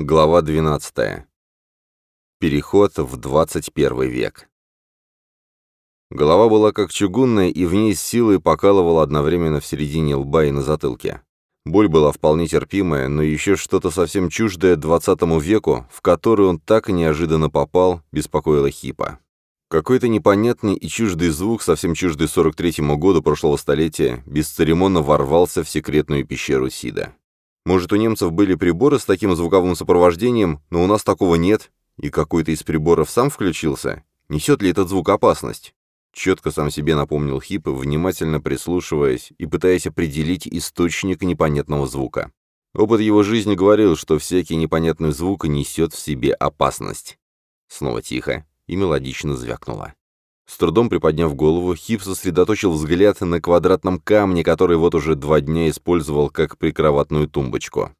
Глава 12. Переход в 21 век. Голова была как чугунная, и в ней с силой покалывала одновременно в середине лба и на затылке. Боль была вполне терпимая, но еще что-то совсем чуждое 20 веку, в который он так неожиданно попал, беспокоило Хипа. Какой-то непонятный и чуждый звук, совсем чуждый 43-му году прошлого столетия, бесцеремонно ворвался в секретную пещеру Сида. Может, у немцев были приборы с таким звуковым сопровождением, но у нас такого нет, и какой-то из приборов сам включился? Несет ли этот звук опасность? Четко сам себе напомнил Хип, внимательно прислушиваясь и пытаясь определить источник непонятного звука. Опыт его жизни говорил, что всякий непонятный звук несет в себе опасность. Снова тихо и мелодично звякнуло. С трудом приподняв голову, Хип сосредоточил взгляд на квадратном камне, который вот уже два дня использовал как прикроватную тумбочку.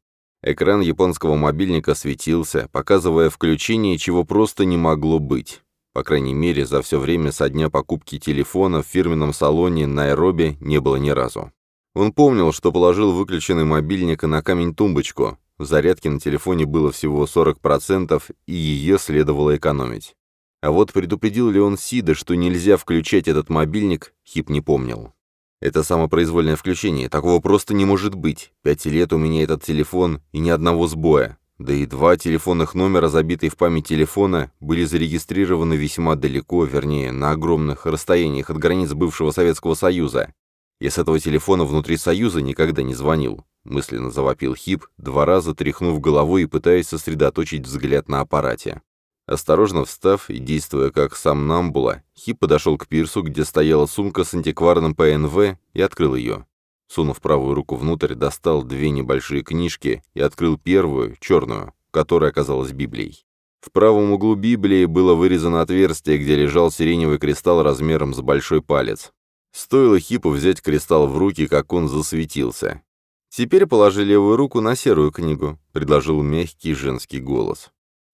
Экран японского мобильника светился, показывая включение, чего просто не могло быть. По крайней мере, за все время со дня покупки телефона в фирменном салоне Найроби не было ни разу. Он помнил, что положил выключенный мобильник на камень-тумбочку. Зарядки на телефоне было всего 40%, и ее следовало экономить. А вот предупредил ли он Сида, что нельзя включать этот мобильник, Хип не помнил. Это самопроизвольное включение, такого просто не может быть. Пять лет у меня этот телефон и ни одного сбоя. Да и два телефонных номера, забитые в память телефона, были зарегистрированы весьма далеко, вернее, на огромных расстояниях от границ бывшего Советского Союза. Я с этого телефона внутри Союза никогда не звонил. Мысленно завопил Хип, два раза тряхнув головой и пытаясь сосредоточить взгляд на аппарате. Осторожно встав и действуя как сам Намбула, Хип подошел к пирсу, где стояла сумка с антикварным ПНВ, и открыл ее. Сунув правую руку внутрь, достал две небольшие книжки и открыл первую, черную, которая оказалась Библией. В правом углу Библии было вырезано отверстие, где лежал сиреневый кристалл размером с большой палец. Стоило Хипу взять кристалл в руки, как он засветился. «Теперь положи левую руку на серую книгу», — предложил мягкий женский голос.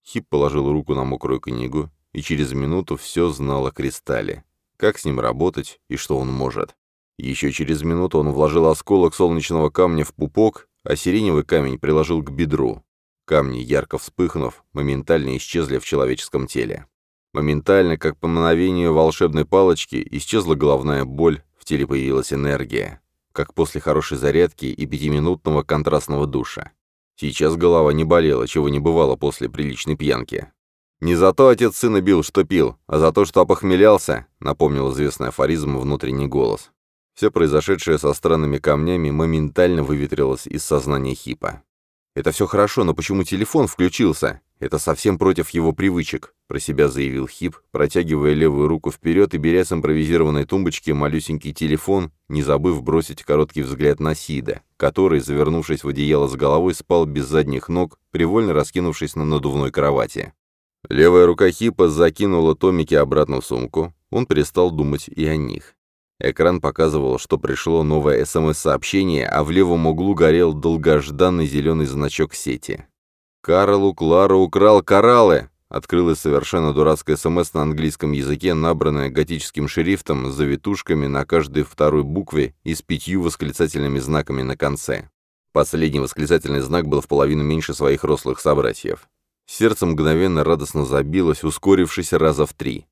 Хип положил руку на мокрую книгу и через минуту все знал о кристалле, как с ним работать и что он может. Еще через минуту он вложил осколок солнечного камня в пупок, а сиреневый камень приложил к бедру. Камни, ярко вспыхнув, моментально исчезли в человеческом теле. Моментально, как по мановению волшебной палочки, исчезла головная боль, в теле появилась энергия, как после хорошей зарядки и пятиминутного контрастного душа. Сейчас голова не болела, чего не бывало после приличной пьянки. «Не за то отец сына бил, что пил, а за то, что опохмелялся», напомнил известный афоризм внутренний голос. Все произошедшее со странными камнями моментально выветрилось из сознания Хипа. «Это все хорошо, но почему телефон включился? Это совсем против его привычек», — про себя заявил Хип, протягивая левую руку вперед и беря с импровизированной тумбочки малюсенький телефон, не забыв бросить короткий взгляд на Сида, который, завернувшись в одеяло с головой, спал без задних ног, привольно раскинувшись на надувной кровати. Левая рука Хипа закинула томики обратно в сумку. Он перестал думать и о них. Экран показывал, что пришло новое СМС-сообщение, а в левом углу горел долгожданный зеленый значок сети. «Карлу Клару украл кораллы!» Открылась совершенно дурацкая СМС на английском языке, набранная готическим шрифтом с завитушками на каждой второй букве и с пятью восклицательными знаками на конце. Последний восклицательный знак был в половину меньше своих рослых собратьев. Сердце мгновенно радостно забилось, ускорившись раза в три.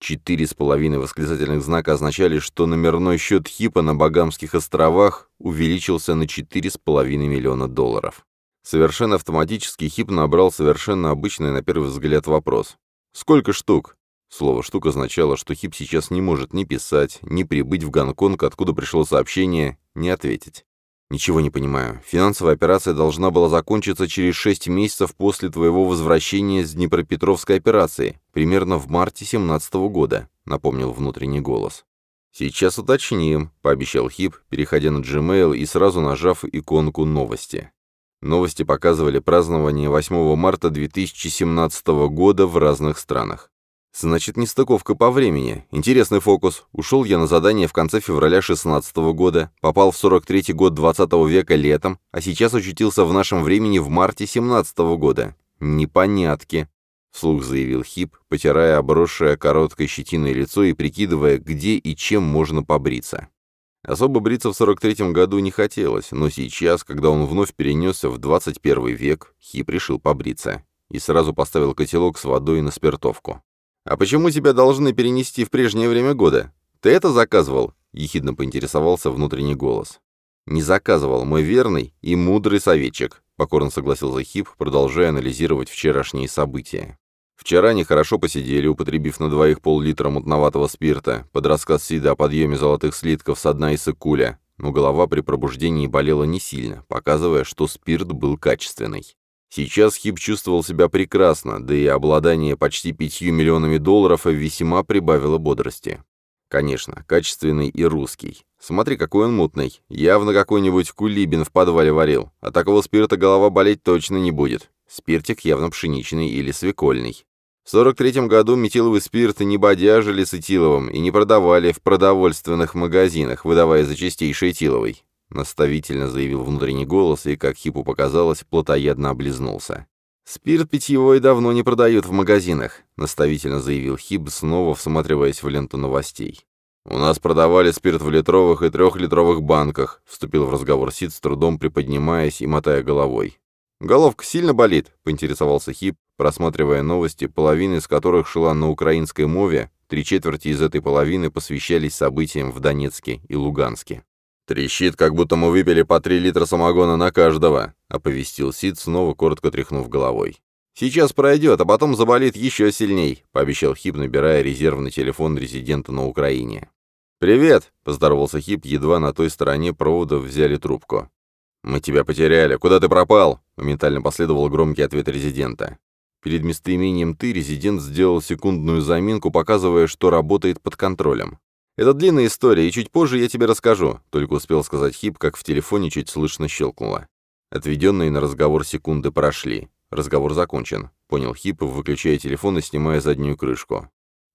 Четыре с половиной восклицательных знака означали, что номерной счет Хипа на Багамских островах увеличился на четыре с половиной миллиона долларов. Совершенно автоматически Хип набрал совершенно обычный на первый взгляд вопрос. «Сколько штук?» Слово «штук» означало, что Хип сейчас не может ни писать, ни прибыть в Гонконг, откуда пришло сообщение, ни ответить. «Ничего не понимаю. Финансовая операция должна была закончиться через шесть месяцев после твоего возвращения с Днепропетровской операции, примерно в марте 17 -го года», — напомнил внутренний голос. «Сейчас уточним», — пообещал Хип, переходя на Gmail и сразу нажав иконку «Новости». Новости показывали празднование 8 марта 2017 года в разных странах. Значит, нестыковка по времени. Интересный фокус. Ушел я на задание в конце февраля 16 года, попал в 43 год 20 века летом, а сейчас очутился в нашем времени в марте 17 года. Непонятки. Вслух заявил Хип, потирая обросшее короткой щетиной лицо и прикидывая, где и чем можно побриться. Особо бриться в 43-м году не хотелось, но сейчас, когда он вновь перенесся в 21 век, Хип решил побриться. И сразу поставил котелок с водой на спиртовку. «А почему тебя должны перенести в прежнее время года? Ты это заказывал?» — ехидно поинтересовался внутренний голос. «Не заказывал, мой верный и мудрый советчик», — покорно согласился Хип, продолжая анализировать вчерашние события. Вчера они хорошо посидели, употребив на двоих пол-литра мутноватого спирта, под рассказ Сида о подъеме золотых слитков со дна Исыкуля, но голова при пробуждении болела не сильно, показывая, что спирт был качественный. Сейчас Хип чувствовал себя прекрасно, да и обладание почти пятью миллионами долларов весьма прибавило бодрости. Конечно, качественный и русский. Смотри, какой он мутный. Явно какой-нибудь кулибин в подвале варил. А такого спирта голова болеть точно не будет. Спиртик явно пшеничный или свекольный. В 43 году метиловый спирт не бодяжили с этиловым и не продавали в продовольственных магазинах, выдавая за чистейший этиловый. Наставительно заявил внутренний голос и, как Хипу показалось, плотоядно облизнулся. «Спирт питьевой давно не продают в магазинах», — наставительно заявил Хиб, снова всматриваясь в ленту новостей. «У нас продавали спирт в литровых и трехлитровых банках», — вступил в разговор Сид, с трудом приподнимаясь и мотая головой. «Головка сильно болит?» — поинтересовался Хип, просматривая новости, половина из которых шла на украинской мове, три четверти из этой половины посвящались событиям в Донецке и Луганске. «Трещит, как будто мы выпили по три литра самогона на каждого», — оповестил Сид, снова коротко тряхнув головой. «Сейчас пройдет, а потом заболит еще сильней», — пообещал Хип, набирая резервный телефон резидента на Украине. «Привет!» — поздоровался Хип, едва на той стороне провода взяли трубку. «Мы тебя потеряли. Куда ты пропал?» — моментально последовал громкий ответ резидента. Перед местоимением «ты» резидент сделал секундную заминку, показывая, что работает под контролем. «Это длинная история, и чуть позже я тебе расскажу», — только успел сказать Хип, как в телефоне чуть слышно щелкнуло. Отведенные на разговор секунды прошли. Разговор закончен, понял Хип, выключая телефон и снимая заднюю крышку.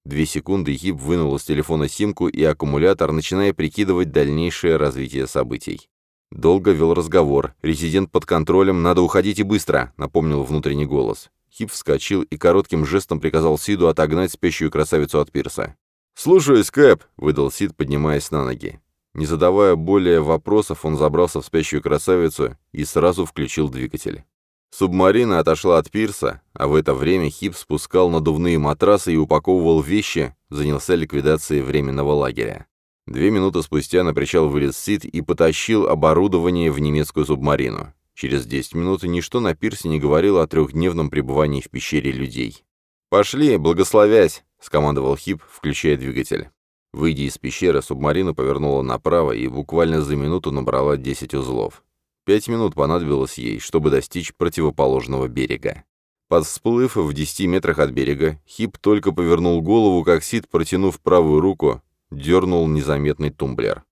Две секунды Хип вынул из телефона симку и аккумулятор, начиная прикидывать дальнейшее развитие событий. Долго вел разговор. «Резидент под контролем, надо уходить и быстро», — напомнил внутренний голос. Хип вскочил и коротким жестом приказал Сиду отогнать спящую красавицу от пирса. «Слушаюсь, Кэп», — выдал Сид, поднимаясь на ноги. Не задавая более вопросов, он забрался в спящую красавицу и сразу включил двигатель. Субмарина отошла от пирса, а в это время Хип спускал надувные матрасы и упаковывал вещи, занялся ликвидацией временного лагеря. Две минуты спустя на причал вылез Сид и потащил оборудование в немецкую субмарину. Через 10 минут ничто на пирсе не говорило о трехдневном пребывании в пещере людей. «Пошли, благословясь!» — скомандовал Хип, включая двигатель. Выйдя из пещеры, субмарина повернула направо и буквально за минуту набрала 10 узлов. Пять минут понадобилось ей, чтобы достичь противоположного берега. Под всплыв в 10 метрах от берега, Хип только повернул голову, как Сид, протянув правую руку, дернул незаметный тумблер.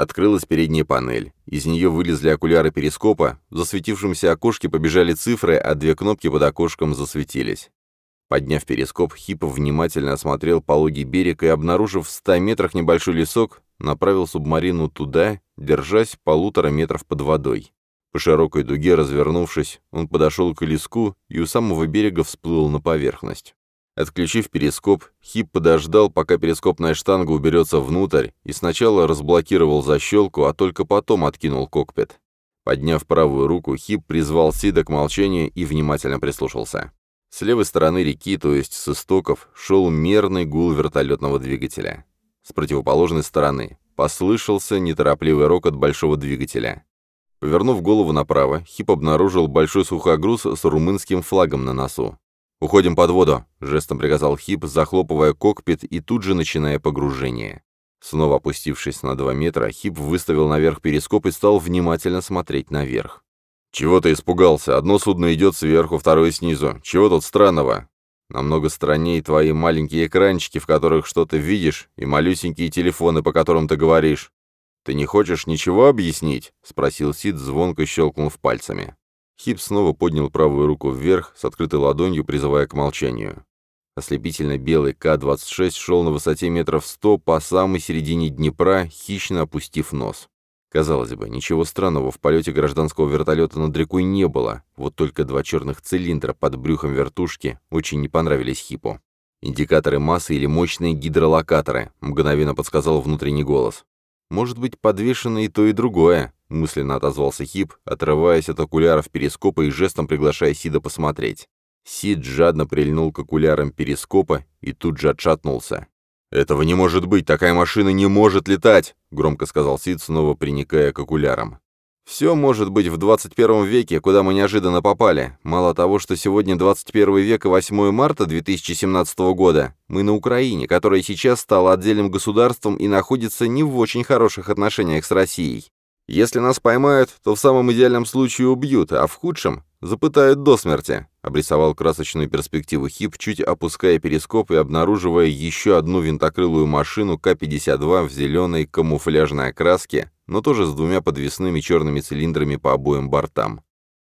Открылась передняя панель. Из нее вылезли окуляры перископа, в засветившемся окошке побежали цифры, а две кнопки под окошком засветились. Подняв перископ, Хип внимательно осмотрел пологий берег и, обнаружив в ста метрах небольшой лесок, направил субмарину туда, держась полутора метров под водой. По широкой дуге развернувшись, он подошел к леску и у самого берега всплыл на поверхность. Отключив перископ, Хип подождал, пока перископная штанга уберется внутрь, и сначала разблокировал защелку, а только потом откинул кокпит. Подняв правую руку, Хип призвал Сида к молчанию и внимательно прислушался. С левой стороны реки, то есть с истоков, шел мерный гул вертолетного двигателя. С противоположной стороны послышался неторопливый рокот большого двигателя. Повернув голову направо, Хип обнаружил большой сухогруз с румынским флагом на носу. «Уходим под воду», — жестом приказал Хип, захлопывая кокпит и тут же начиная погружение. Снова опустившись на два метра, Хип выставил наверх перископ и стал внимательно смотреть наверх. «Чего ты испугался? Одно судно идет сверху, второе снизу. Чего тут странного?» «Намного страннее твои маленькие экранчики, в которых что-то видишь, и малюсенькие телефоны, по которым ты говоришь. Ты не хочешь ничего объяснить?» — спросил Сид, звонко щелкнув пальцами. Хип снова поднял правую руку вверх, с открытой ладонью, призывая к молчанию. Ослепительно белый К-26 шел на высоте метров сто по самой середине Днепра, хищно опустив нос. Казалось бы, ничего странного в полете гражданского вертолета над рекой не было, вот только два черных цилиндра под брюхом вертушки очень не понравились Хипу. Индикаторы массы или мощные гидролокаторы, мгновенно подсказал внутренний голос. Может быть, подвешено и то, и другое, мысленно отозвался Хип, отрываясь от окуляров перископа и жестом приглашая Сида посмотреть. Сид жадно прильнул к окулярам перископа и тут же отшатнулся. «Этого не может быть, такая машина не может летать!» — громко сказал Сид, снова приникая к окулярам. «Все может быть в 21 веке, куда мы неожиданно попали. Мало того, что сегодня 21 век и 8 марта 2017 года, мы на Украине, которая сейчас стала отдельным государством и находится не в очень хороших отношениях с Россией. Если нас поймают, то в самом идеальном случае убьют, а в худшем Запытают до смерти», — обрисовал красочную перспективу Хип, чуть опуская перископ и обнаруживая еще одну винтокрылую машину К-52 в зеленой камуфляжной окраске, но тоже с двумя подвесными черными цилиндрами по обоим бортам.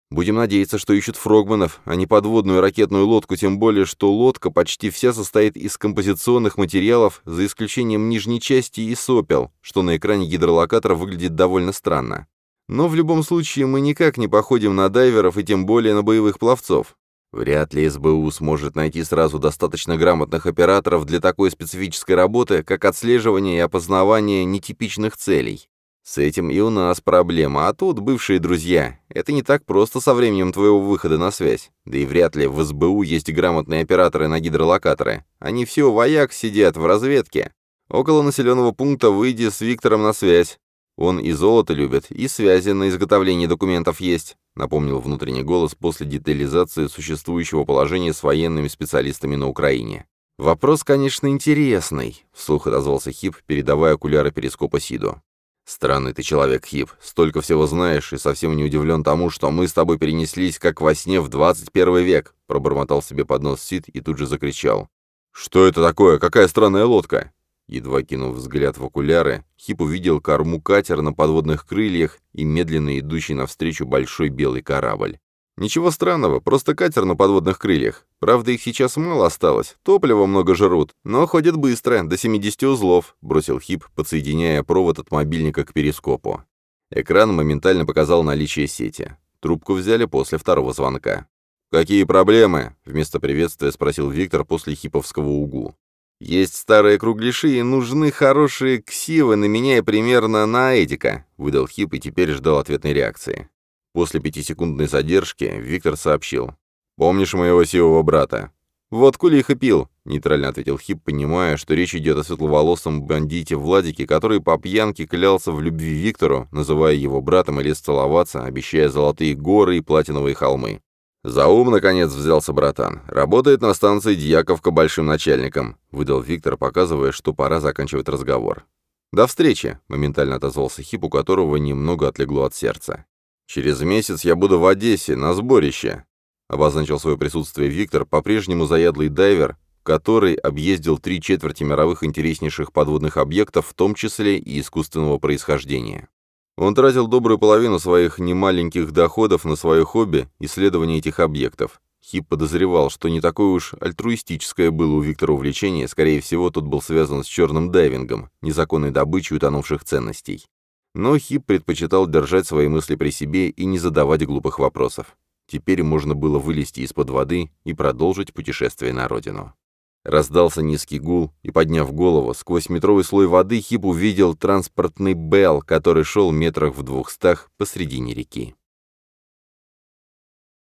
Будем надеяться, что ищут фрогманов, а не подводную ракетную лодку, тем более, что лодка почти вся состоит из композиционных материалов, за исключением нижней части и сопел, что на экране гидролокатора выглядит довольно странно. Но в любом случае мы никак не походим на дайверов и тем более на боевых пловцов. Вряд ли СБУ сможет найти сразу достаточно грамотных операторов для такой специфической работы, как отслеживание и опознавание нетипичных целей. С этим и у нас проблема, а тут бывшие друзья. Это не так просто со временем твоего выхода на связь. Да и вряд ли в СБУ есть грамотные операторы на гидролокаторы. Они все вояк сидят в разведке. Около населенного пункта выйди с Виктором на связь. Он и золото любит, и связи на изготовление документов есть», напомнил внутренний голос после детализации существующего положения с военными специалистами на Украине. «Вопрос, конечно, интересный», — вслух отозвался Хип, передавая окуляры перископа Сиду. «Странный ты человек, Хип. Столько всего знаешь, и совсем не удивлен тому, что мы с тобой перенеслись, как во сне, в 21 век», — пробормотал себе под нос Сид и тут же закричал. «Что это такое? Какая странная лодка?» Едва кинув взгляд в окуляры, Хип увидел корму катера на подводных крыльях и медленно идущий навстречу большой белый корабль. Ничего странного, просто катер на подводных крыльях. Правда, их сейчас мало осталось, топлива много жрут, но ходят быстро, до 70 узлов, бросил Хип, подсоединяя провод от мобильника к перископу. Экран моментально показал наличие сети. Трубку взяли после второго звонка. «Какие проблемы?» — вместо приветствия спросил Виктор после хиповского угу. «Есть старые кругляши, и нужны хорошие ксивы на меня и примерно на Эдика», — выдал Хип и теперь ждал ответной реакции. После пятисекундной задержки Виктор сообщил. «Помнишь моего сивого брата?» «Водку лихо пил», — нейтрально ответил Хип, понимая, что речь идет о светловолосом бандите Владике, который по пьянке клялся в любви Виктору, называя его братом и лез целоваться, обещая золотые горы и платиновые холмы. «За ум, наконец, взялся братан. Работает на станции Дьяковка большим начальником», — выдал Виктор, показывая, что пора заканчивать разговор. «До встречи», — моментально отозвался Хип, у которого немного отлегло от сердца. «Через месяц я буду в Одессе, на сборище», — обозначил свое присутствие Виктор, по-прежнему заядлый дайвер, который объездил три четверти мировых интереснейших подводных объектов, в том числе и искусственного происхождения. Он тратил добрую половину своих немаленьких доходов на свое хобби – исследование этих объектов. Хип подозревал, что не такое уж альтруистическое было у Виктора увлечение, скорее всего, тот был связан с черным дайвингом, незаконной добычей утонувших ценностей. Но Хип предпочитал держать свои мысли при себе и не задавать глупых вопросов. Теперь можно было вылезти из-под воды и продолжить путешествие на родину. Раздался низкий гул, и, подняв голову, сквозь метровый слой воды Хип увидел транспортный Белл, который шел метрах в двухстах посредине реки.